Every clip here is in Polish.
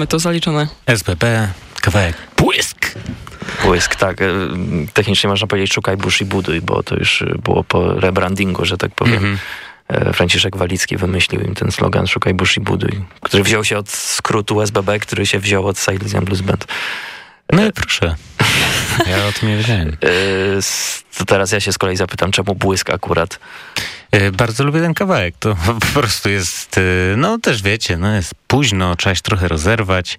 Mamy to zaliczone. SBB, kawałek Błysk. Błysk, tak. E, technicznie można powiedzieć szukaj burz i buduj, bo to już było po rebrandingu, że tak powiem. Mhm. E, Franciszek Walicki wymyślił im ten slogan Szukaj burz i buduj, który wziął się od skrótu SBB, który się wziął od Silesian Blues Band. No i proszę. Ja o tym nie wiedziałem. E, To teraz ja się z kolei zapytam, czemu błysk akurat? E, Bardzo lubię ten kawałek. To po prostu jest, e, no też wiecie, no jest późno, trzeba się trochę rozerwać.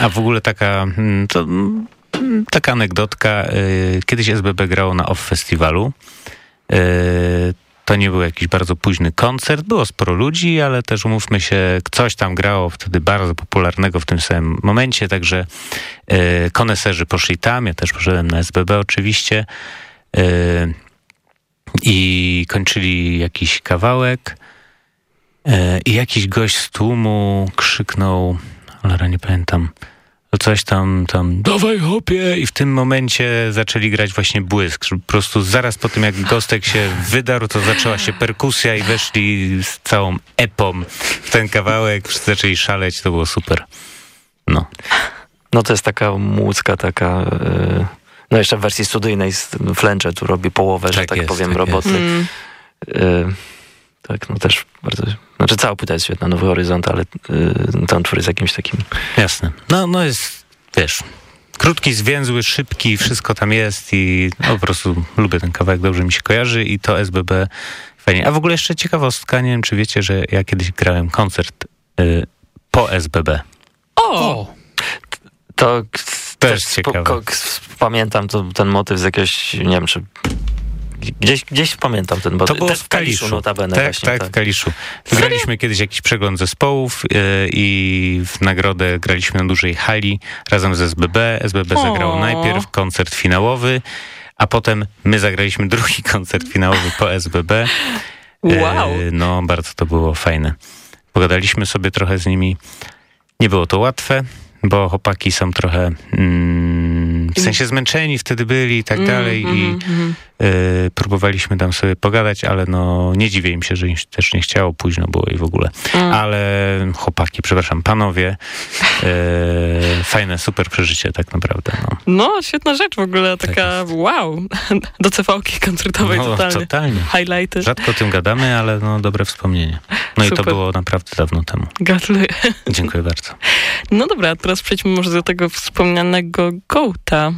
A w ogóle taka, mm, to, mm, taka anegdotka. Kiedyś SBB grało na OFF Festiwalu. To nie był jakiś bardzo późny koncert. Było sporo ludzi, ale też umówmy się, coś tam grało wtedy bardzo popularnego w tym samym momencie, także e, koneserzy poszli tam, ja też poszedłem na SBB oczywiście. E, i kończyli jakiś kawałek e, i jakiś gość z tłumu krzyknął, ale nie pamiętam, coś tam, tam, dawaj hopie i w tym momencie zaczęli grać właśnie błysk, po prostu zaraz po tym jak Gostek się wydarł, to zaczęła się perkusja i weszli z całą epą w ten kawałek, wszyscy zaczęli szaleć, to było super. No. No to jest taka młódzka, taka... e, No jeszcze w wersji studyjnej z Flencze tu robi połowę, że Tak tak jest, powiem, tak roboty. Mm. E, Tak, no też bardzo... Znaczy cała płyta jest świetna, Nowy Horyzont, ale e, ten utwór jest jakimś takim... Jasne. No, no jest, wiesz, krótki, zwięzły, szybki, wszystko tam jest i no, po prostu lubię ten kawałek, dobrze mi się kojarzy i to SBB fajnie. A w ogóle jeszcze ciekawostka, nie wiem, czy wiecie, że ja kiedyś grałem koncert y, po SBB. O! To Też ciekawe. pamiętam to, ten motyw z jakiegoś, nie wiem, czy gdzieś, gdzieś pamiętam ten motyw. To było Też w Kaliszu. notabene tak, właśnie. tak, w Kaliszu. Graliśmy kiedyś jakiś przegląd zespołów y, i w nagrodę graliśmy na dużej hali razem z SBB. SBB O. zagrało najpierw koncert finałowy, a potem my zagraliśmy drugi koncert finałowy po SBB. E, Wow. No, bardzo to było fajne. Pogadaliśmy sobie trochę z nimi. Nie było to łatwe, bo chłopaki są trochę mm, w sensie zmęczeni wtedy byli i tak Mm, dalej i mhm, mhm. y, próbowaliśmy tam sobie pogadać, ale no nie dziwię im się, że im się też nie chciało, późno było i w ogóle. Mm. Ale chłopaki, przepraszam, panowie, y, fajne, super przeżycie tak naprawdę. No, No, świetna rzecz w ogóle, taka wow, do CV-ki koncertowej no totalnie. totalnie. Highlighty. Rzadko o tym gadamy, ale no dobre wspomnienie. No i to Super. było naprawdę dawno temu. Gratuluję. Dziękuję bardzo. No dobra, teraz przejdźmy może do tego wspomnianego Goata.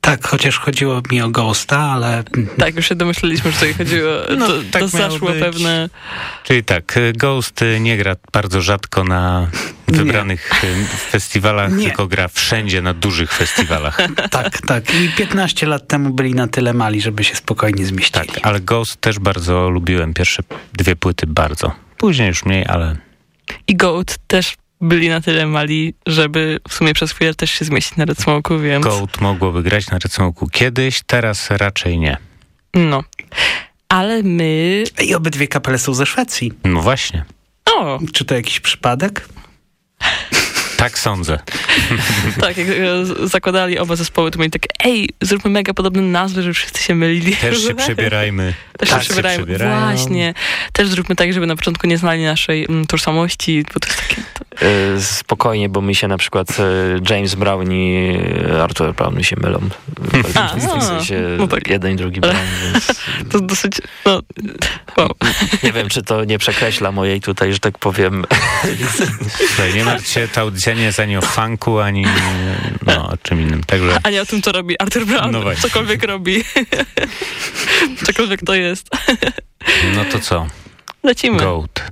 Tak, chociaż chodziło mi o Ghosta, ale Tak, już się domyśleliśmy, że tutaj chodziło, No, to, tak to zaszło być. pewne... Czyli tak, Ghost nie gra bardzo rzadko na wybranych y, festiwalach, Nie. tylko gra wszędzie na dużych festiwalach. tak, tak. I 15 lat temu byli na tyle mali, żeby się spokojnie zmieścili. Tak, ale Ghost też bardzo lubiłem. Pierwsze dwie płyty bardzo. Później już mniej, ale I Goat też byli na tyle mali, żeby w sumie przez chwilę też się zmieścić na Red więc... Goat mogłoby grać na Red kiedyś, teraz raczej nie. No. Ale my... I obydwie kapele są ze Szwecji. No właśnie, O, Czy to jakiś przypadek? Tak sądzę. tak, jak e, zakładali oba zespoły, to mieli takie, ej, zróbmy mega podobne nazwy, żeby wszyscy się mylili. Też się przebierajmy. Też tak się przebierają. Właśnie. Też zróbmy tak, żeby na początku nie znali naszej mm, tożsamości, bo to jest takie... To... E, Spokojnie, bo mi się na przykład e, James Brown i Arthur Brown mi się mylą. A, w tym sensie no tak. jeden i drugi Brown, więc To dosyć, no, wow. nie wiem, czy to nie przekreśla mojej tutaj, że tak powiem, Słuchaj, nie martw się, ta audycja nie jest ani o funku, ani no, o czym innym. Także A nie o tym, co robi Arthur Brown. No właśnie. Cokolwiek robi. Cokolwiek to jest. no to co? Lecimy. Goat.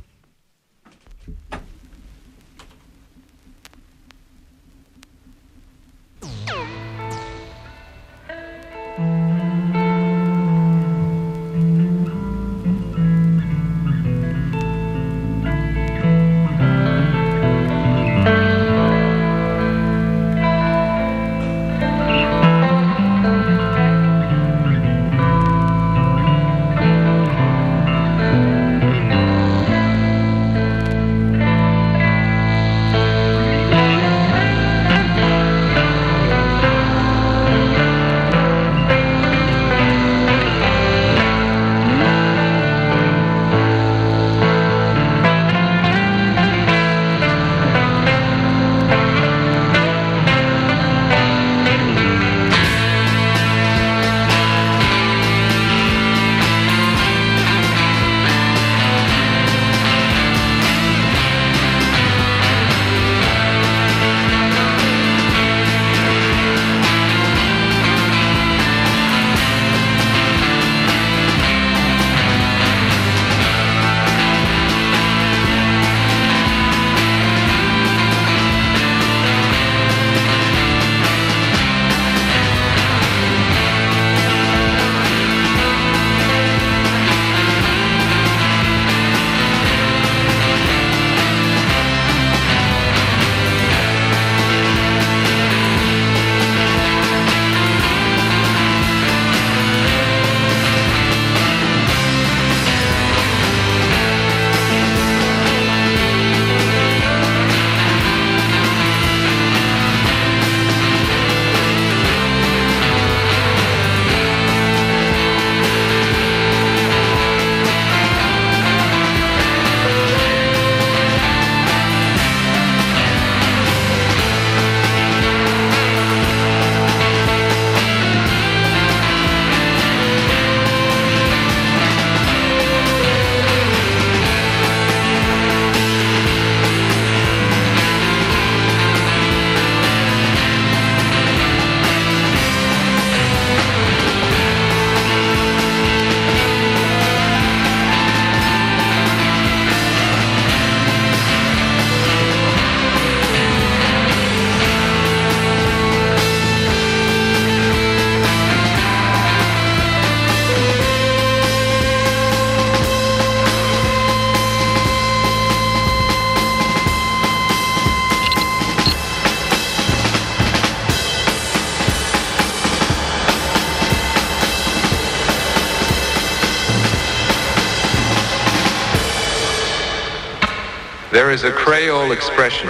Is a Creole expression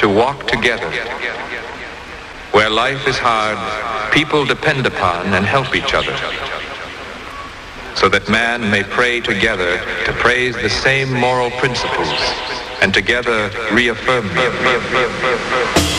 to walk together. Where life is hard, people depend upon and help each other. So that man may pray together to praise the same moral principles and together reaffirm them.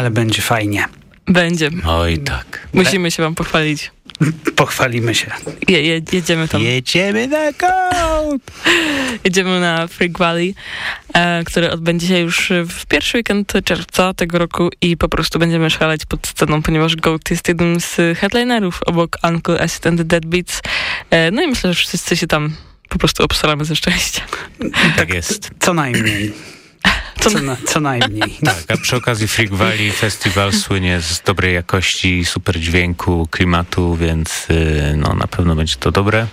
Ale będzie fajnie. Będzie. Oj tak. Musimy się wam pochwalić. Pochwalimy się. Je, je, jedziemy tam. Jedziemy na kołd! Jedziemy na Freak Valley, e, który odbędzie się już w pierwszy weekend czerwca tego roku i po prostu będziemy szaleć pod sceną, ponieważ Goat jest jednym z headlinerów obok Uncle Acid and the Deadbeats. E, no i myślę, że wszyscy się tam po prostu obstaramy ze szczęścia. Tak jest. Co najmniej. Co na, co najmniej. Tak, a przy okazji Freak Valley Festival słynie z dobrej jakości, super dźwięku, klimatu, więc y, no na pewno będzie to dobre.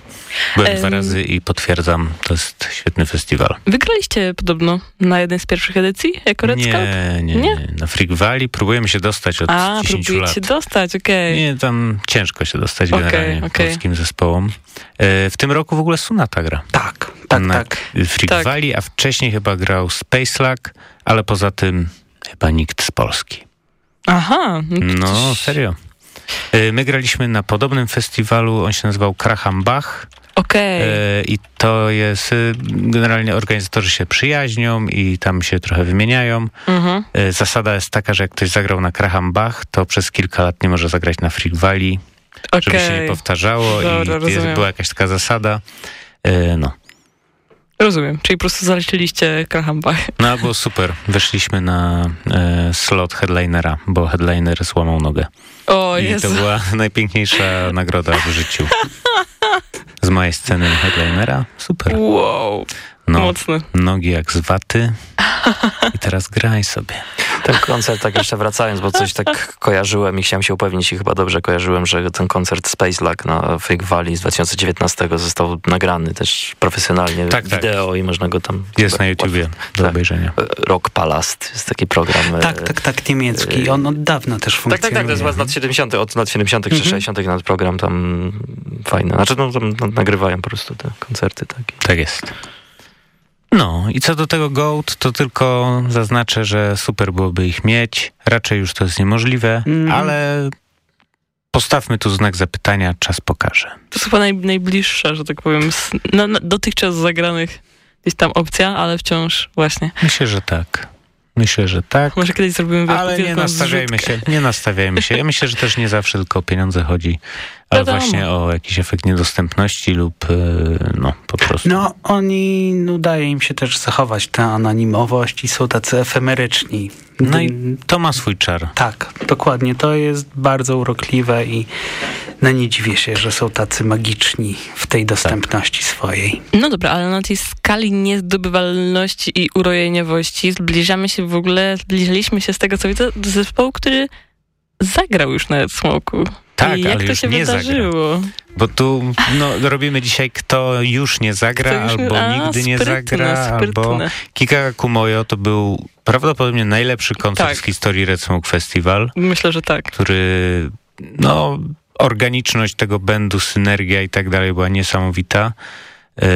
Byłem Em. dwa razy i potwierdzam, to jest świetny festiwal. Wygraliście podobno na jednej z pierwszych edycji jako Red Scout? Nie, nie, Nie? Na Freak Valley próbujemy się dostać od A, 10 próbujecie lat. się dostać, okej. Nie, tam ciężko się dostać generalnie okej. polskim zespołom. E, w tym roku w ogóle Sunata gra. Tak, tak, na tak. Freak Tak. Valley, a wcześniej chyba grał Spacelak, ale poza tym chyba nikt z Polski. Aha. No, No, serio. E, My graliśmy na podobnym festiwalu, on się nazywał Kracham Bach Okej. e, i to jest, e, generalnie organizatorzy się przyjaźnią i tam się trochę wymieniają. Mhm. E, Zasada jest taka, że jak ktoś zagrał na Kracham Bach, to przez kilka lat nie może zagrać na Freak Valley, żeby się nie powtarzało Dobra, i jest, była jakaś taka zasada. No. Rozumiem. Czyli po prostu zaliczyliście Krachambach. No, było super. Weszliśmy na e, slot headlinera, bo headliner złamał nogę. O I Jezu. to była najpiękniejsza nagroda w życiu. Z mojej sceny headlinera. Super. Wow. No, Mocny. nogi jak z waty. I teraz graj sobie. Ten koncert, tak jeszcze wracając, bo coś tak kojarzyłem i chciałem się upewnić i chyba dobrze kojarzyłem, że ten koncert Space Luck na Fake Valley z 2019 został nagrany też profesjonalnie Tak, tak. wideo i można go tam... Jest na YouTubie do Tak. obejrzenia. Rock Palast jest taki program. e, Tak, tak, tak, niemiecki. On od dawna też Tak, funkcjonuje. tak, tak, to jest z lat 70., od lat 70. czy Mhm. 60. nawet program tam fajny. Znaczy, no tam no, nagrywają po prostu te koncerty takie. Tak jest. No i co do tego GOAT, to tylko zaznaczę, że super byłoby ich mieć. Raczej już to jest niemożliwe, Mhm. ale postawmy tu znak zapytania, czas pokaże. To jest chyba naj, najbliższa, że tak powiem, z, no, no, dotychczas zagranych gdzieś tam opcja, ale wciąż właśnie. Myślę, że tak. Myślę, że tak. Może kiedyś zrobimy wielką, Ale nie nastawiajmy zrzutkę. się, nie nastawiajmy się. Ja myślę, że też nie zawsze tylko o pieniądze chodzi, ale Wiadomo. właśnie o jakiś efekt niedostępności lub yy, no po prostu. No, oni, no, udaje im się też zachować tę anonimowość i są tacy efemeryczni. No i to ma swój czar. Tak, dokładnie. To jest bardzo urokliwe i no nie dziwię się, że są tacy magiczni w tej dostępności swojej. No dobra, ale na tej skali niezdobywalności i urojeniowości zbliżamy się w ogóle, zbliżaliśmy się z tego co widzę do zespołu, który zagrał już na Smoku. Tak, I jak ale to już się nie wydarzyło? Bo tu no, robimy dzisiaj kto już nie zagra, już nie- albo A, nigdy nie sprytne, zagra, albo sprytne. Kika Kumoyo to był prawdopodobnie najlepszy koncert Tak. w historii Red Smoke Festival, Myślę, że tak. który no organiczność tego bendu, synergia i tak dalej była niesamowita. E,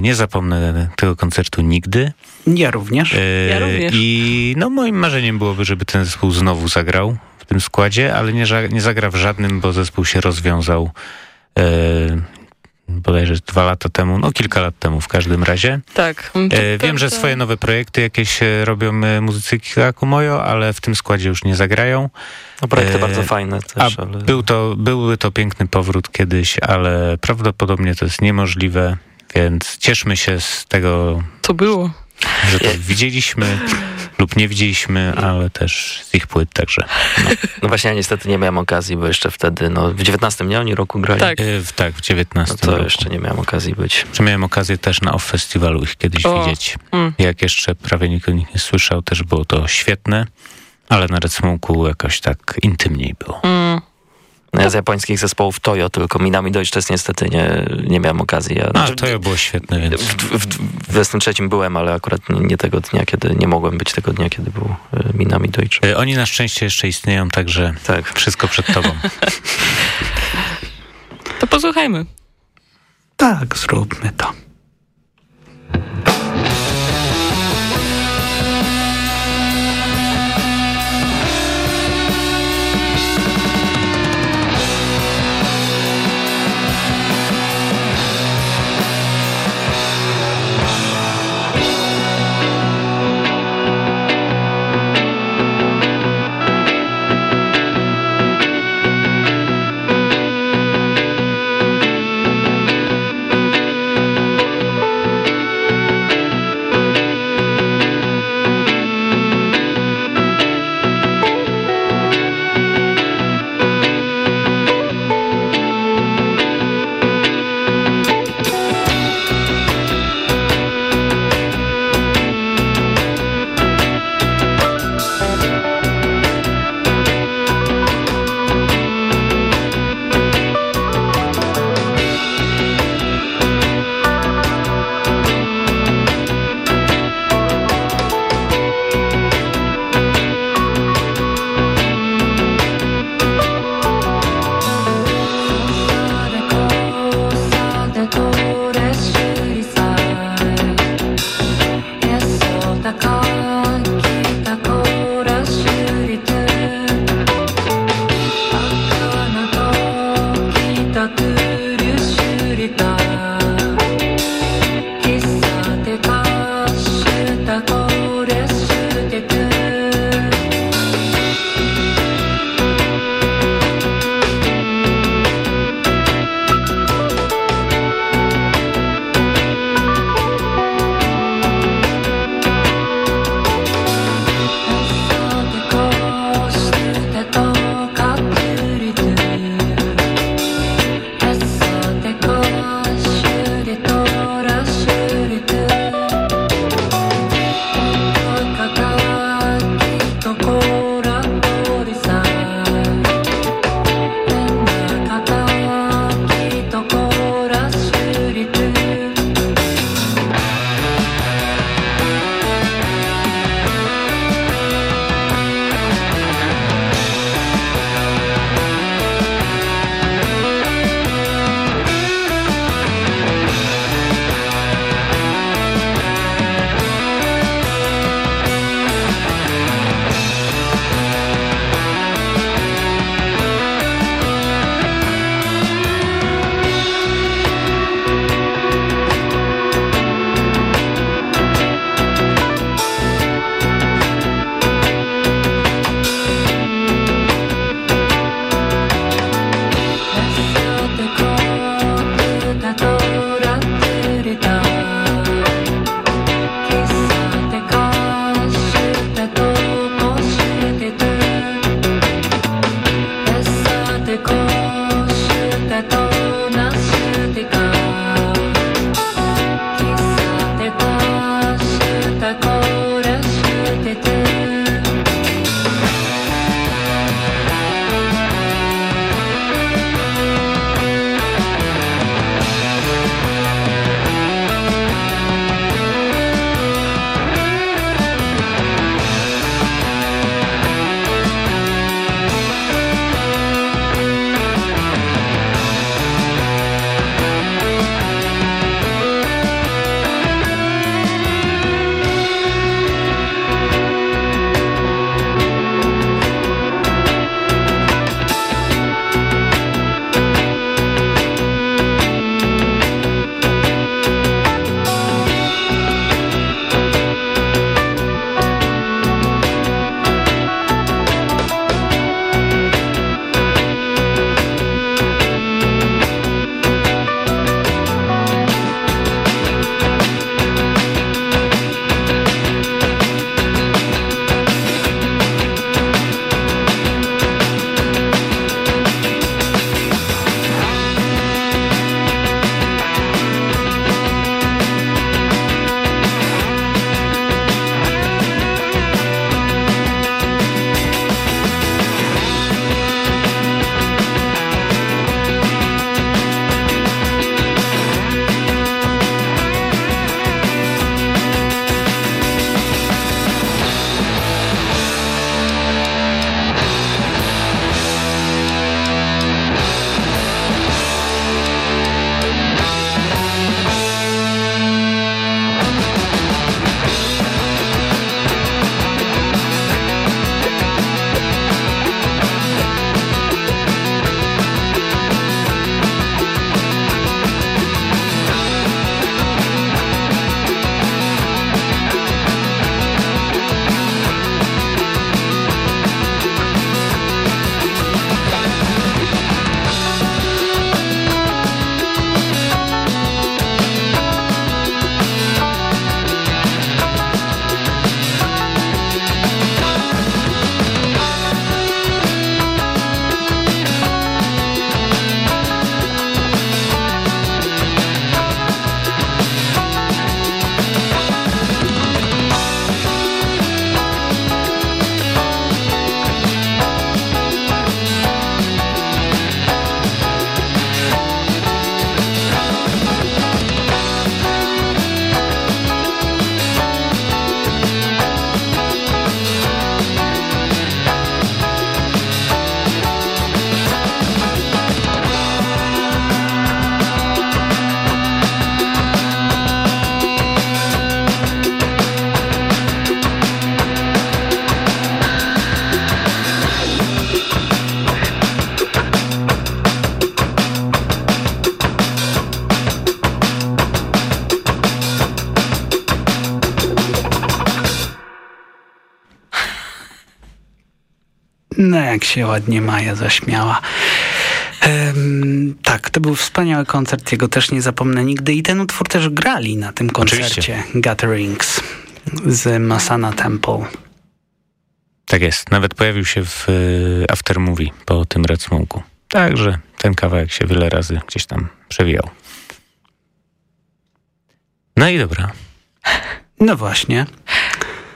nie zapomnę tego koncertu nigdy. Ja również. E, Ja również. I no moim marzeniem byłoby, żeby ten zespół znowu zagrał w tym składzie, ale nie, nie zagra w żadnym, bo zespół się rozwiązał e, bodajże dwa lata temu, no kilka lat temu w każdym razie. Tak. E, wiem, że swoje nowe projekty jakieś e, robią e, muzycy Kikumoyo, ale w tym składzie już nie zagrają. No projekty E, bardzo fajne A też, ale... był to, byłby to piękny powrót kiedyś, ale prawdopodobnie to jest niemożliwe, więc cieszmy się z tego, To było. że to widzieliśmy lub nie widzieliśmy, ale też z ich płyt także. No właśnie ja niestety nie miałem okazji, bo jeszcze wtedy, no w 19 nie oni roku grali. Tak. E, w- tak, w 19 No to roku. jeszcze nie miałem okazji być. Czy miałem okazję też na off festiwalu ich kiedyś O. widzieć. Mm. Jak jeszcze prawie nikt o nich nie słyszał, też było to świetne, ale na Red Smoke'u jakoś tak intymniej było. Mm. Ja z japońskich zespołów Toyo, tylko Minami Deutsch niestety nie, nie miałem okazji. Ja, znaczy, to ja było świetne, więc... w, w, w 23 byłem, ale akurat nie, nie tego dnia, kiedy nie mogłem być tego dnia, kiedy był e, Minami Deutsch. E, Oni na szczęście jeszcze istnieją, także Tak. wszystko przed tobą. To posłuchajmy. Tak, zróbmy to. No jak się ładnie Maja zaśmiała. Um, tak, to był wspaniały koncert, jego też nie zapomnę nigdy i ten utwór też grali na tym koncercie Oczywiście. Gatherings z Masana Temple. Tak jest. Nawet pojawił się w y, Aftermovie po tym Red Smoke'u. Także ten kawałek się wiele razy gdzieś tam przewijał. No i dobra. No właśnie.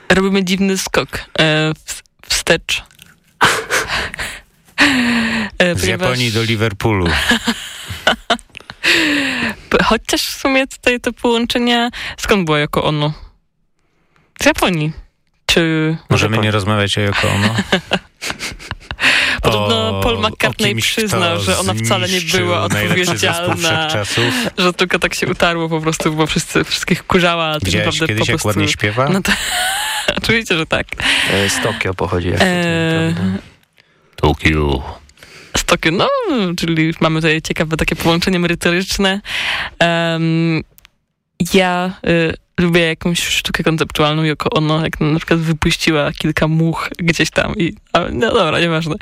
Robimy dziwny skok e, w, wstecz. E, Z Japonii do Liverpoolu. Chociaż w sumie tutaj to połączenie... Skąd było jako ono? Z Japonii. Czy... Możemy Japonii. nie rozmawiać o Yoko Ono? Podobno O- Paul McCartney kimś, przyznał, że ona wcale nie była odpowiedzialna. Że tylko tak się utarło po prostu, bo wszyscy, wszystkich kurzała, ale tak Widziałeś naprawdę kiedyś, po jak prostu... ładnie śpiewa? No to, oczywiście, że tak. E, Z Tokio pochodzi. Jak to, prawda? Tokio. z Tokio, no, czyli mamy tutaj ciekawe takie połączenie merytoryczne. Em, ja y, lubię jakąś sztukę konceptualną, jako ono, jak na przykład wypuściła kilka much gdzieś tam i, no dobra, nieważne.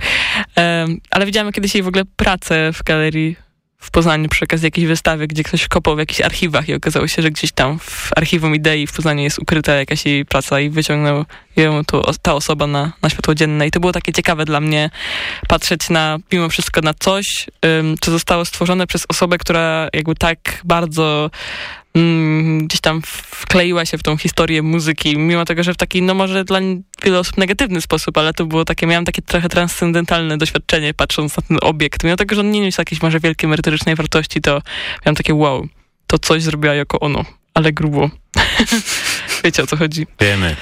Em, ale widziałam kiedyś jej w ogóle pracę w galerii w Poznaniu przy okazji jakiejś wystawy, gdzie ktoś kopał w jakichś archiwach i okazało się, że gdzieś tam w archiwum idei w Poznaniu jest ukryta jakaś jej praca i wyciągnął ją to, ta osoba na, na światło dzienne. I to było takie ciekawe dla mnie patrzeć na, mimo wszystko na coś, ym, co zostało stworzone przez osobę, która jakby tak bardzo ym, gdzieś tam wkleiła się w tą historię muzyki, mimo tego, że w taki, no może dla wielu osób negatywny sposób, ale to było takie, miałam takie trochę transcendentalne doświadczenie patrząc na ten obiekt, mimo tego, że on nie niósł jakiejś może wielkiej merytorycznej wartości, to miałam takie wow, to coś zrobiła jako ono, ale grubo. Wiecie o co chodzi. Wiemy.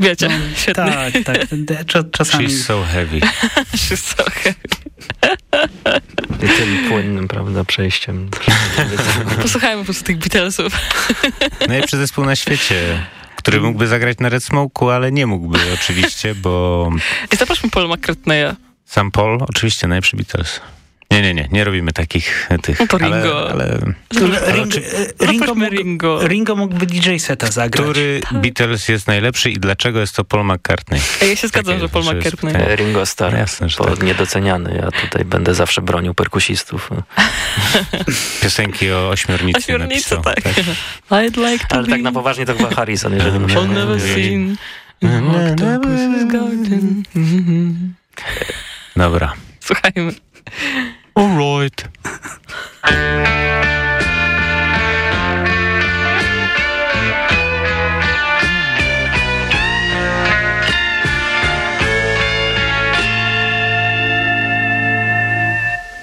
Wiecie, świetnie. Tak, tak. Czasami She's so heavy. Wszystko. I tym płynnym, prawda, przejściem. Posłuchajmy po prostu tych Beatlesów. Najlepszy zespół na świecie, który mógłby zagrać na Red Smoke'u, ale nie mógłby oczywiście, bo I zaprośmy Paul McCartneya. sam Paul, oczywiście najlepszy Beatles. Nie, nie, nie, nie robimy takich tych. No to ale, Ringo. ale Ring, Zaprośmy Ringo, mógł, Ringo. Ringo mógłby DJ seta zagrać. który Beatles jest najlepszy i dlaczego jest to Paul McCartney? Ja się zgadzam, Takie że Paul McCartney. pytanie. E, Ringo Starr, No jasne, że tak. niedoceniany. Ja tutaj będę zawsze bronił perkusistów. Piosenki o ośmiornicy Ośmiornicy, napisał. tak. I'd like to Ale be tak na poważnie to chyba Harrison, jeżeli musimy on never seen Octopus's garden. Dobra. Słuchajmy. All right.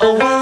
away. Oh,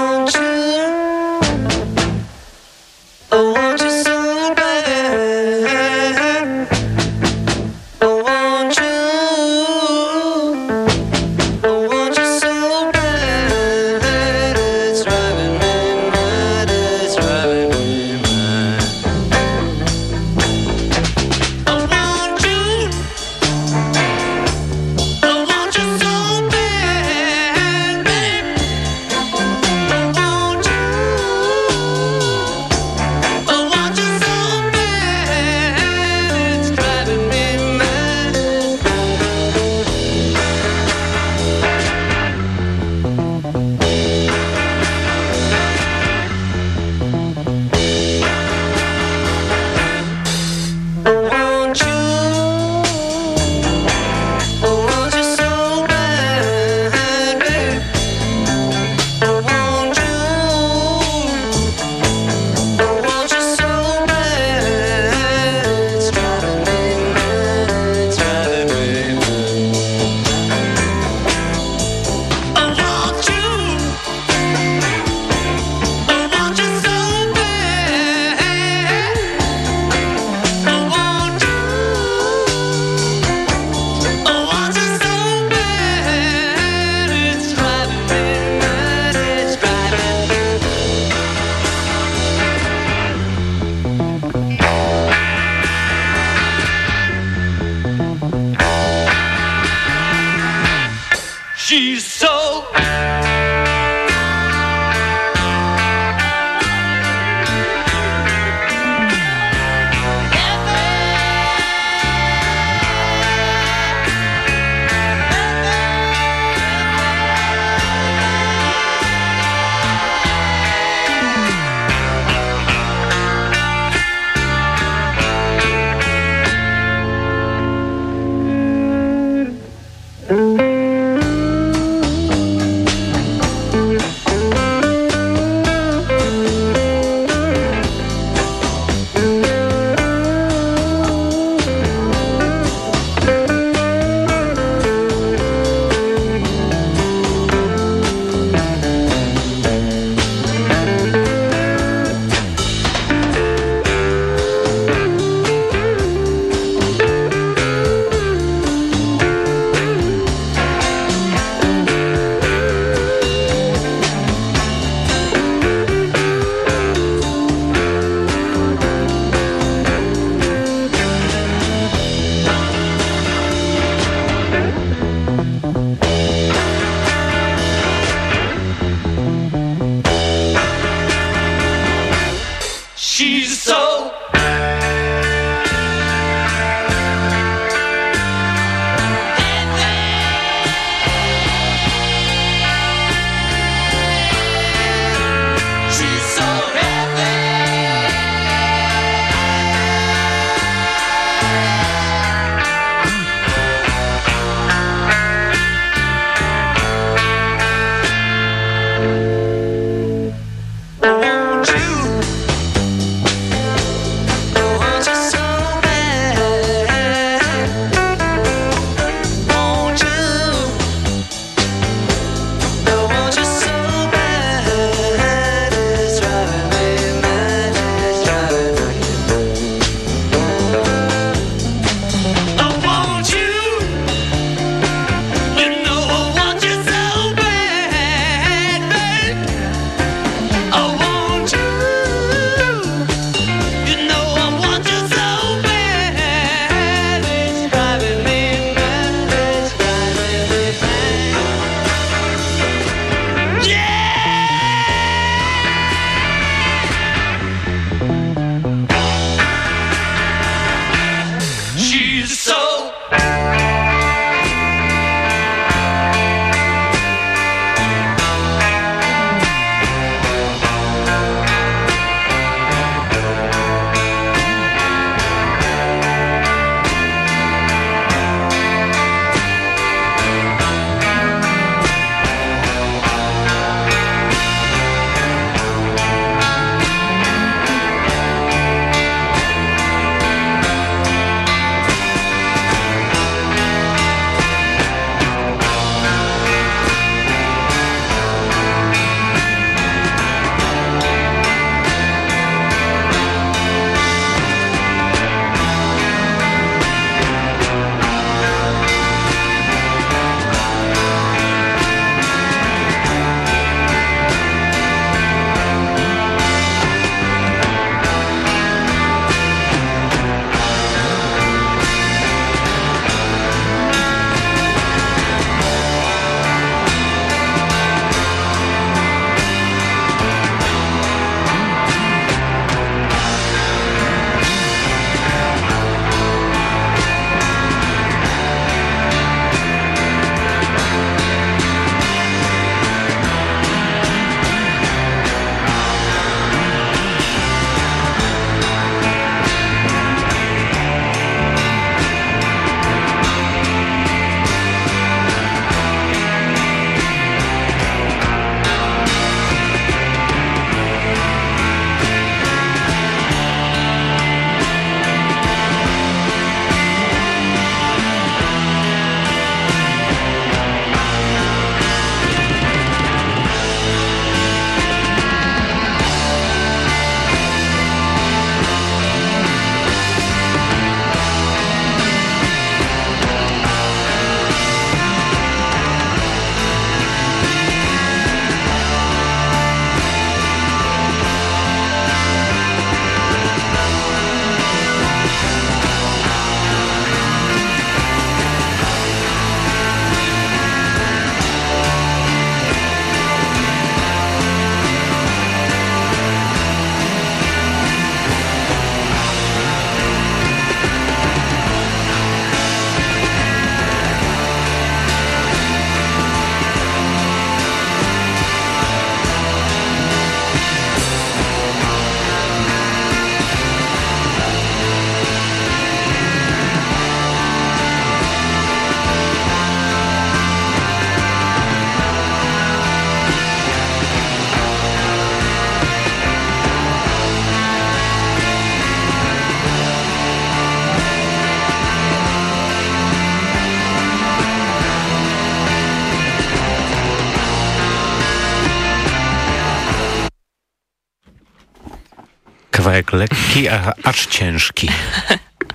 Kawałek lekki, a acz ciężki.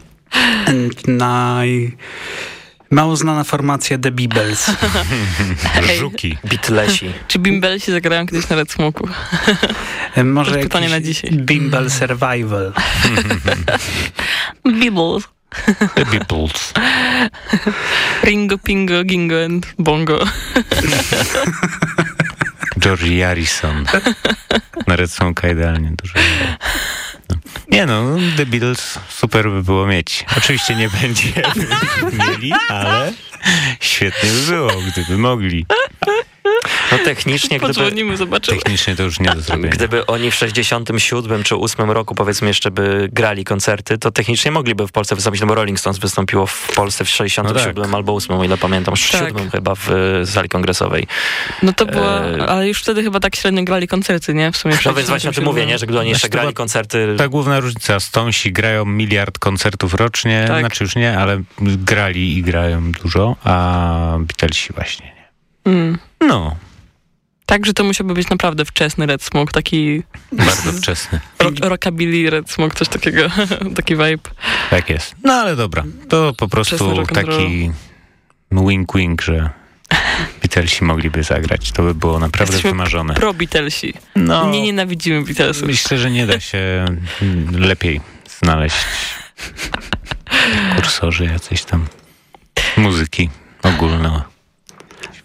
Naj... Mało znana formacja The Beebles. Żuki. Beatlesi. Czy Bimbelsi zagrają kiedyś na Red Smoku? Może To pytanie na dzisiaj. Bimble Survival. Beebles. The Beatles. Ringo, Pingo, Gingo and Bongo. George Harrison. Na Red Smoke'a idealnie dużo. No. Nie no, The Beatles super by było mieć. Oczywiście nie będziemy mieli, ale świetnie by było, gdyby mogli. No technicznie, gdyby, zobaczymy. Technicznie to już nie do zrobienia. gdyby oni w 67 czy 8 roku powiedzmy jeszcze by grali koncerty, to technicznie mogliby w Polsce wystąpić, no bo Rolling Stones wystąpiło w Polsce w 67 No tak. albo 8, o ile pamiętam, w Tak. 7 chyba w e, sali kongresowej. No to była, E, ale już wtedy chyba tak średnio grali koncerty, nie? W sumie No więc właśnie o tym mówię, nie? że gdy oni jeszcze Znaczy, grali koncerty... Ta główna różnica, Stonesi grają miliard koncertów rocznie, Tak. znaczy już nie, ale grali i grają dużo, a Beatlesi właśnie nie. Mm. No, Tak, że to musiałby być naprawdę wczesny Red Smoke, taki bardzo wczesny. ro rockabilly Red Smoke, coś takiego, taki vibe. Tak jest. No ale dobra, to po prostu taki wink-wink, że Beatlesi mogliby zagrać. To by było naprawdę Jesteśmy wymarzone. Pro Beatlesi. No, Nie nienawidzimy Beatlesów. myślę, że nie da się mm, lepiej znaleźć kursorzy jacyś tam muzyki ogólno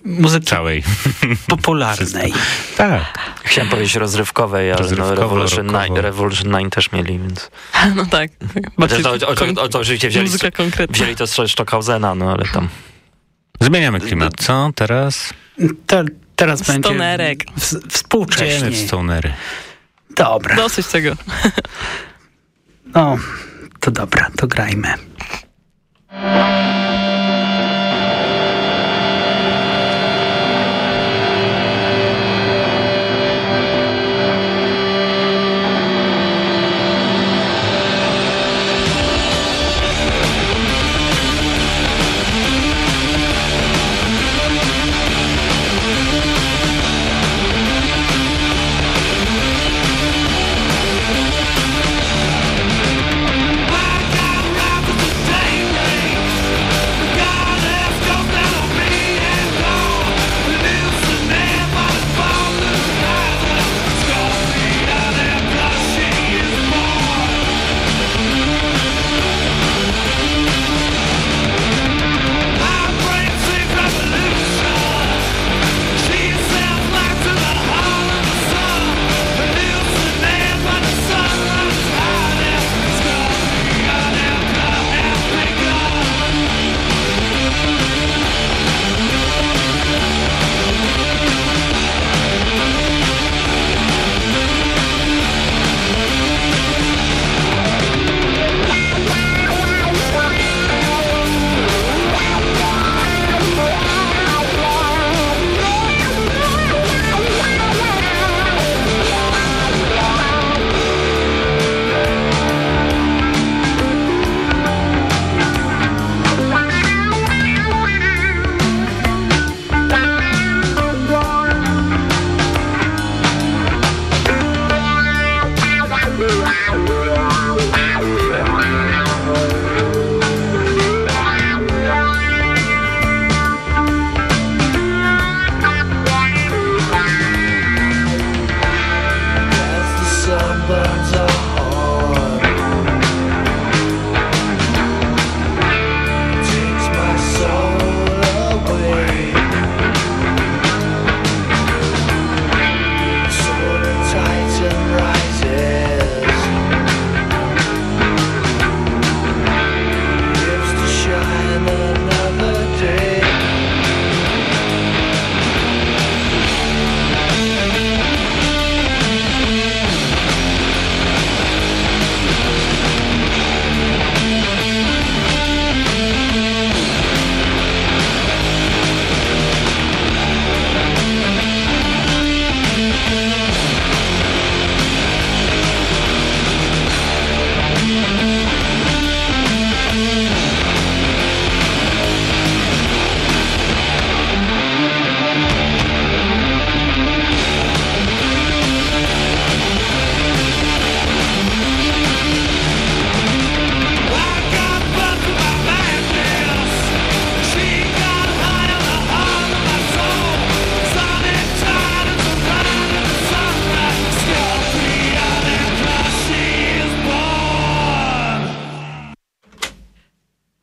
Muzyki całej. popularnej. Tak. Chciałem powiedzieć rozrywkowej, ale no, Revolution. 9, Revolution 9 też mieli, więc... No tak. Chociaż to, o, o, o, to oczywiście wzięli, wzięli to z Stockhausena, no ale tam... Zmieniamy klimat. Co teraz? To, teraz będzie Stonerek. w, współcześnie. stonery. Dobra, Dosyć tego. no to dobra, to grajmy.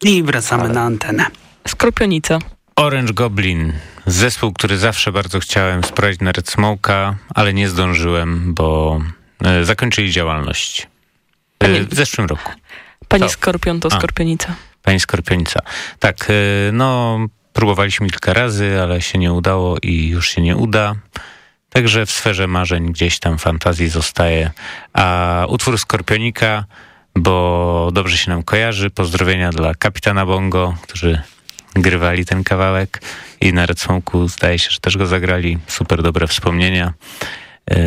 I wracamy Ale- na antenę. Skorpionica. Orange Goblin. Zespół, który zawsze bardzo chciałem sprawdzić na Red Smoke'a, ale nie zdążyłem, bo e, zakończyli działalność. E, Panie- w zeszłym roku. Pani Co? Skorpion to A. Skorpionica. Pani Skorpionica. Tak, e, no próbowaliśmy kilka razy, ale się nie udało i już się nie uda. Także w sferze marzeń gdzieś tam fantazji zostaje. A utwór Skorpionika, bo dobrze się nam kojarzy. Pozdrowienia dla kapitana Bongo, którzy grywali ten kawałek i na Red Smoke'u zdaje się, że też go zagrali. Super dobre wspomnienia. E,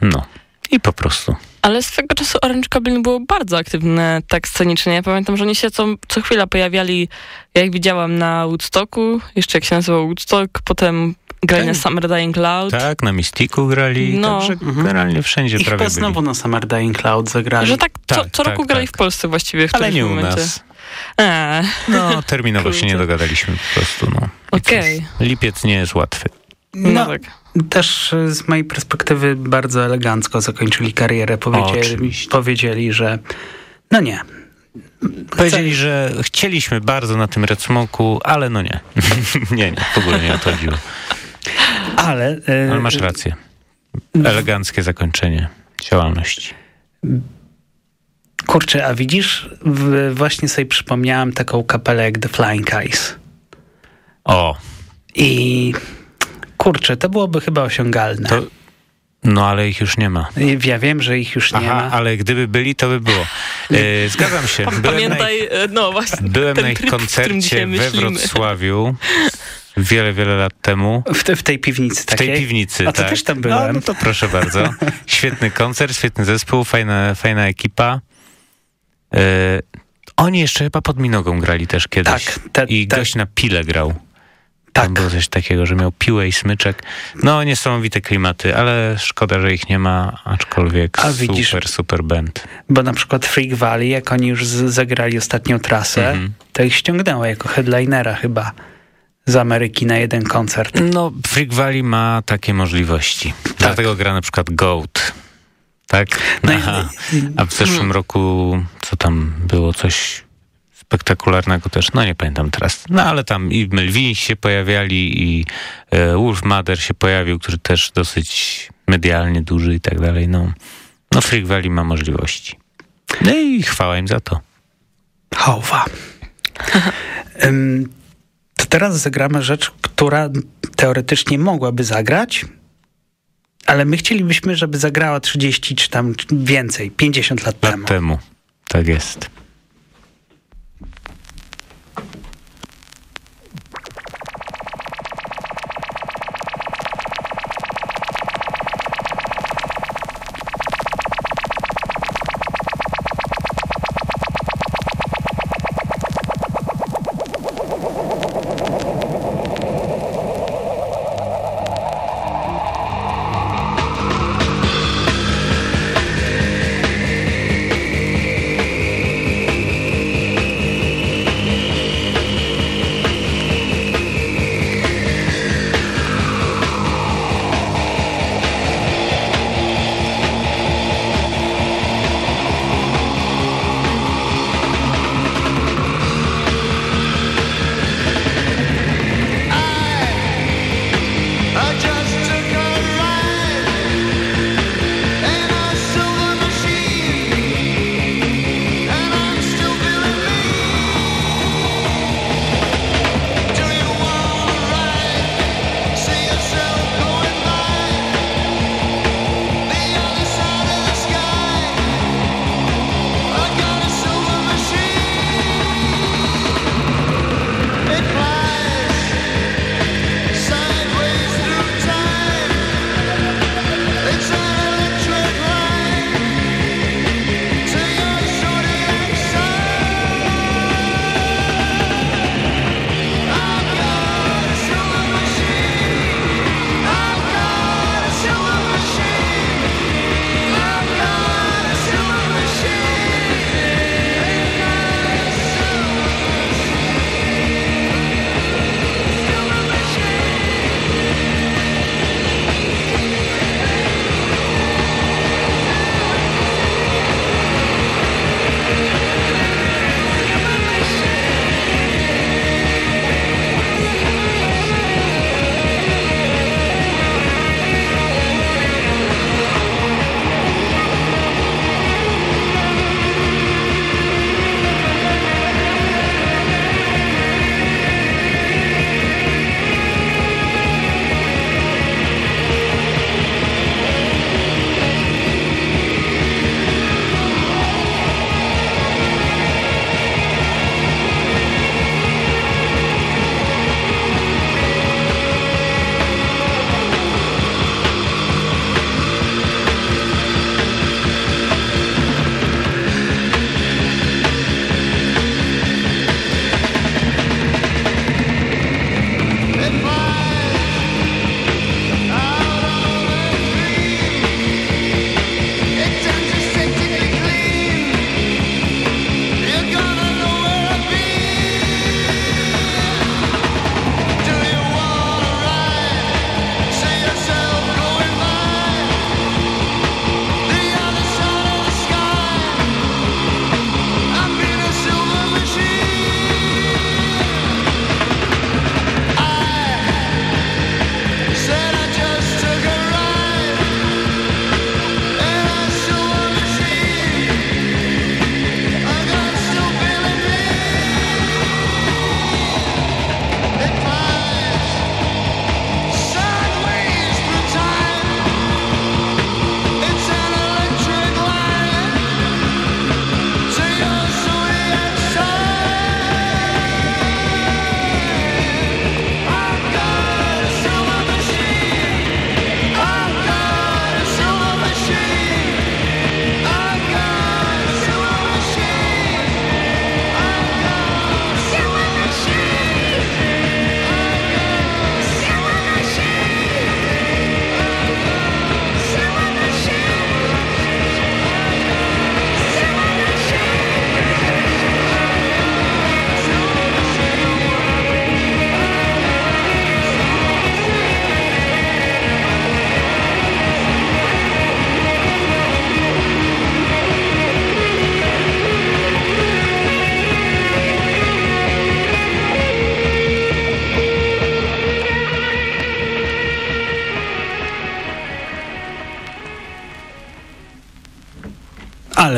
no i po prostu. Ale swego czasu Orange Goblin było bardzo aktywne tak scenicznie. Ja pamiętam, że oni się co, co chwila pojawiali, ja ich widziałam na Woodstocku, jeszcze jak się nazywał Woodstock, potem grali na Tak. Summer Dying Cloud. Tak, na Mistiku grali, No. także Mhm. generalnie wszędzie I prawie byli. znowu na Summer Dying Cloud zagrali. Że tak co, Tak, co tak, roku grali tak. w Polsce właściwie w Ale nie u momencie. nas. Eee, No, terminowo się nie dogadaliśmy po prostu, no. Okej. cóż, Lipiec nie jest łatwy. no, No, tak. też e, z mojej perspektywy bardzo elegancko zakończyli karierę. Powiedzieli, powiedzieli że no nie. Powiedzieli, że chcieliśmy bardzo na tym Red Smoke'u, ale no nie. nie, nie, w ogóle nie o to chodziło. Ale, e, Ale masz rację. Eleganckie zakończenie działalności. Kurczę, a widzisz, w, właśnie sobie przypomniałam taką kapelę jak The Flying Eyes. O, I kurczę, to byłoby chyba osiągalne. to... No, ale ich już nie ma. Ja wiem, że ich już nie Aha, ma. ale gdyby byli, to by było. E, zgadzam się. Byłem na ich, Pamiętaj, e, no właśnie, byłem ten na ich tryb, koncercie we myślimy. Wrocławiu wiele, wiele lat temu. W, te, w tej piwnicy W tej takiej? piwnicy, A to tak. też tam No, byłem. no to proszę bardzo. Świetny koncert, świetny zespół, fajna, fajna ekipa. E, oni jeszcze chyba pod Minogą grali też kiedyś. Tak, te- I te- gość na pile grał. Tak. Tam było coś takiego, że miał piłę i smyczek. No, niesamowite klimaty, ale szkoda, że ich nie ma, aczkolwiek A widzisz- super, super band. Bo na przykład Freak Valley, jak oni już zagrali ostatnią trasę, Mhm. to ich ściągnęło jako headlinera chyba z Ameryki na jeden koncert. No, Freak Valley ma takie możliwości. Dlatego gra na przykład Goat. Tak? No Aha. A w zeszłym roku, co tam było, coś spektakularnego też, no nie pamiętam teraz. No ale tam i Melvin się pojawiali i e, Wolf Mother się pojawił, który też dosyć medialnie duży i tak dalej. No, no Freak Valley ma możliwości. No i chwała im za to. Hołwa. Ym, to teraz zagramy rzecz, która teoretycznie mogłaby zagrać, ale my chcielibyśmy, żeby zagrała 30 czy tam więcej, 50 lat Lat temu. temu. Tak jest.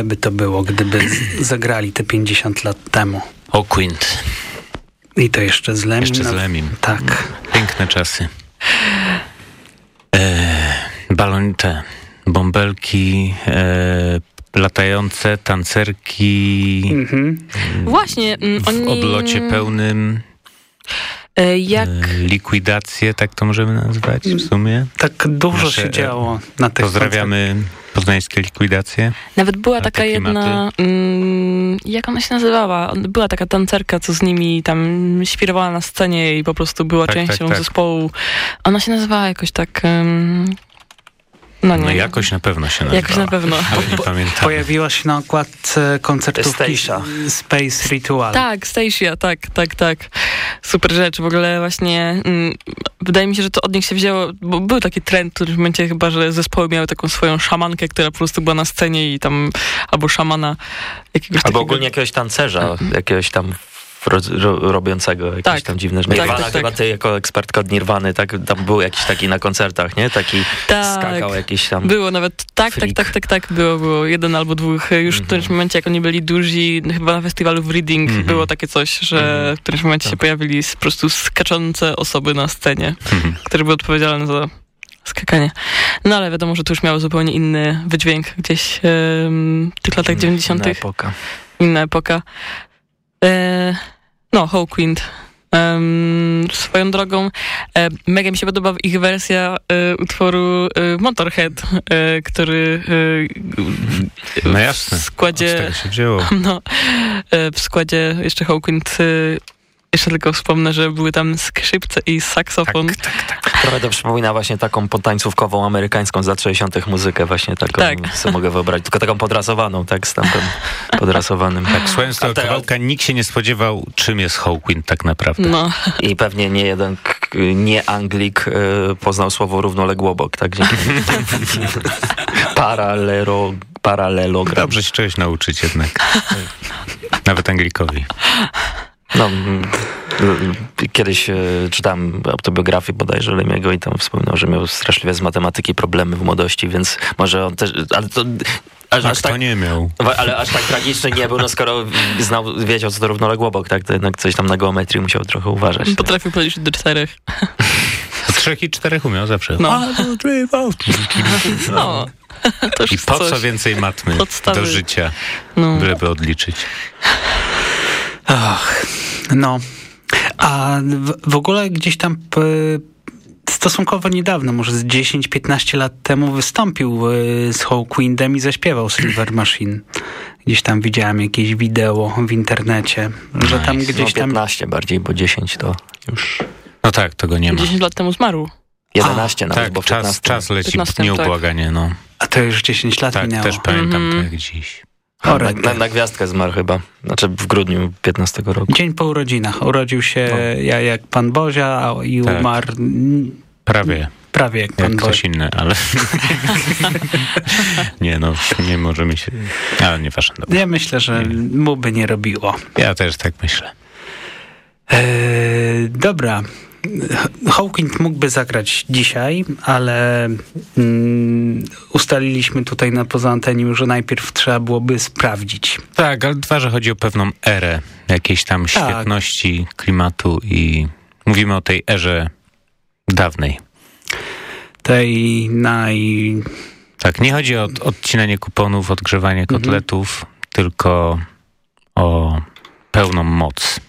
Ale by to było, gdyby zagrali te 50 lat temu. O Quint. I to jeszcze z Lemim. Jeszcze z no- Lemim. Tak. Piękne czasy. E, balon, te bąbelki, e, latające, tancerki Mhm. Właśnie, mm, w oni... odlocie pełnym, e, Jak... e, likwidację, tak to możemy nazwać w sumie. Tak dużo Nasze, się działo na tych Pozdrawiamy poznańskie likwidacje. Nawet była taka jedna, mm, jak ona się nazywała? Była taka tancerka, co z nimi tam świrowała na scenie i po prostu była Tak, tak, częścią tak. zespołu. Ona się nazywała jakoś tak, um, no nie No jakoś na pewno się nazywała. Jakoś na pewno. Ale nie pamiętam. Pojawiła się na okładce koncertówki Stasia. Space Ritual. Tak, Stacia, tak, tak, tak. Super rzecz. W ogóle właśnie mm, wydaje mi się, że to od nich się wzięło, bo był taki trend w którymś momencie chyba, że zespoły miały taką swoją szamankę, która po prostu była na scenie i tam, albo szamana jakiegoś Albo takiego... ogólnie jakiegoś tancerza, jakiegoś tam ro, ro, robiące go jakieś Tak. tam dziwne rzeczy. Tak, Nirvana, tak, tak. chyba ty jako ekspertka od Nirwany, tak, tam był jakiś taki na koncertach, nie? Taki Tak. skakał jakiś tam... Było nawet, tak, Freak. tak, tak, tak, tak, było, było jeden albo dwóch. Już w którymś momencie, jak oni byli duzi, chyba na festiwalu w Reading Mhm. było takie coś, że w którymś momencie się pojawili s- po prostu skaczące osoby na scenie, Mhm. które były odpowiedzialne za skakanie. No ale wiadomo, że to już miało zupełnie inny wydźwięk gdzieś w tych latach 90. Inna epoka. Inna epoka. E, no, Hawkwind. Um, swoją drogą, e, mega mi się podoba ich wersja e, utworu e, Motorhead, e, który e, No w jasne. Od składzie, no, e, w składzie jeszcze Hawkwind, jeszcze tylko wspomnę, że były tam skrzypce i saksofon. Trochę to przypomina właśnie taką potańcówkową amerykańską z lat 60 muzykę właśnie taką, Tak. sobie mogę wyobrazić, tylko taką podrasowaną, tak, z tamtym podrasowanym. Tak, słuchając tego kawałka, nikt się nie spodziewał, czym jest Hawkwind tak naprawdę. No, I pewnie nie jeden nie Anglik e, poznał słowo równoległobok, tak? Dzięki Paralelo, paralelogram. Dobrze się czegoś nauczyć jednak. Nawet Anglikowi. No, mm, kiedyś e, czytałem autobiografię bodajże Lemiego i tam wspominał, że miał straszliwe z matematyki problemy w młodości, więc może on też, ale to aż, A aż tak, nie miał? ale aż tak tragiczny nie był, no skoro znał, wiedział co to równoległobok, tak, to jednak coś tam na geometrii musiał trochę uważać. tak? potrafił policzyć do czterech. Z trzech i czterech umiał zawsze. No. No, I po coś. co więcej matmy Podstawy. do życia, No. byleby odliczyć? Ach, no. A w, w ogóle gdzieś tam p, stosunkowo niedawno, może z 10-15 lat temu wystąpił y, z Hawkwindem i zaśpiewał Silver Machine. Gdzieś tam widziałem jakieś wideo w internecie, że tam Nice. gdzieś no, tam... 15 bardziej, bo 10 to już No tak, tego nie ma. 10 lat temu zmarł. 11 nawet, Tak, bo czas, 15. czas leci 15, nieubłaganie, no. A to już 10 lat Tak, minęło. też pamiętam Mhm. tak jak dziś. Na, Ore, na, na gwiazdkę zmarł chyba, znaczy w grudniu 15 roku. Dzień po urodzinach. Urodził się No. ja jak pan Bozia a, i Tak. umarł Prawie prawie jak pan jak Bozia. ktoś inny, ale... nie no, nie możemy się... Ale nieważne, dobra. Ja myślę, że mu by nie robiło. Ja też tak myślę. Eee, dobra. Hawking mógłby zagrać dzisiaj, ale mm, ustaliliśmy tutaj na poza anteniu, że najpierw trzeba byłoby sprawdzić. Tak, ale dwa, że chodzi o pewną erę jakiejś tam Tak. świetności, klimatu i mówimy o tej erze dawnej. Tej naj... Tak, nie chodzi o odcinanie kuponów, odgrzewanie Mhm. kotletów, tylko o pełną moc.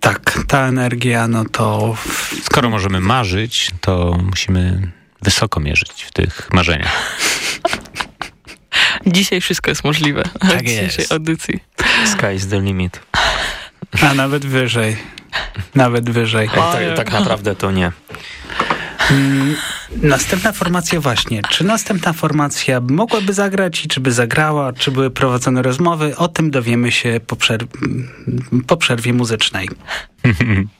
Tak, ta energia, no to... Skoro możemy marzyć, to musimy wysoko mierzyć w tych marzeniach. Dzisiaj wszystko jest możliwe. Tak w dzisiejszej jest. audycji. Sky is the limit. A nawet wyżej. Nawet wyżej. Tak, tak, tak naprawdę to nie. Następna formacja właśnie. Czy następna formacja mogłaby zagrać i czy by zagrała, czy były prowadzone rozmowy? O tym dowiemy się po, przerw- po przerwie muzycznej.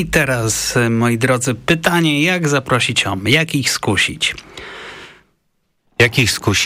I teraz, e, moi drodzy, pytanie, jak zaprosić om, jak ich skusić? Jak ich skusić?